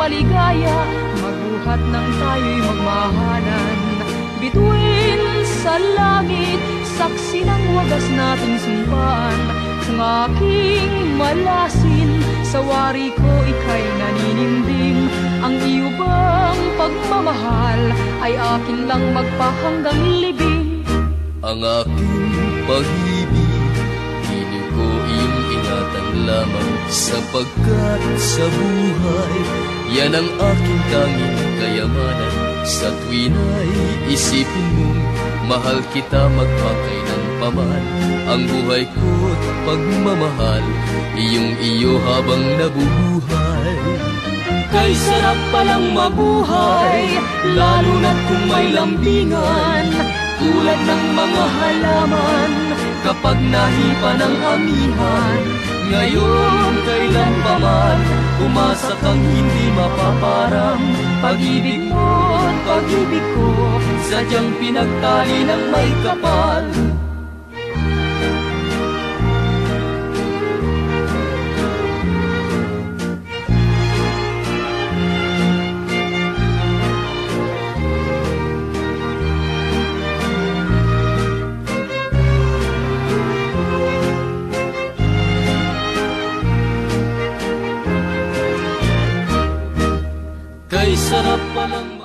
maligaya Magbuhat ng tayo'y magmahalan. Bituin sa langit Saksi ng wagas nating sumpaan Kung aking malasin Sa wari ko ika'y naninimdim Ang iyo bang pagmamahal Ay akin lang magpahanggang libing? Ang aking pag-ibig Piling ko iyong ingatan lamang Sapagkat sa buhay Yan ang aking tanging kayamanan. Sa tuwin ay isipin mong Mahal kita magpakailan paman. Ang buhay ko't pagmamahal Iyong iyo habang nabubuhay. Kay sarap palang mabuhay Lalo na't kung may lambingan. Tulad ng mga halaman Kapag nahipa ng amihan Ngayon kailan pa man Umasa hindi mapaparang Pag-ibig mo't pag-ibig ko Sadyang pinagtali ng may kapal Kay sarap palang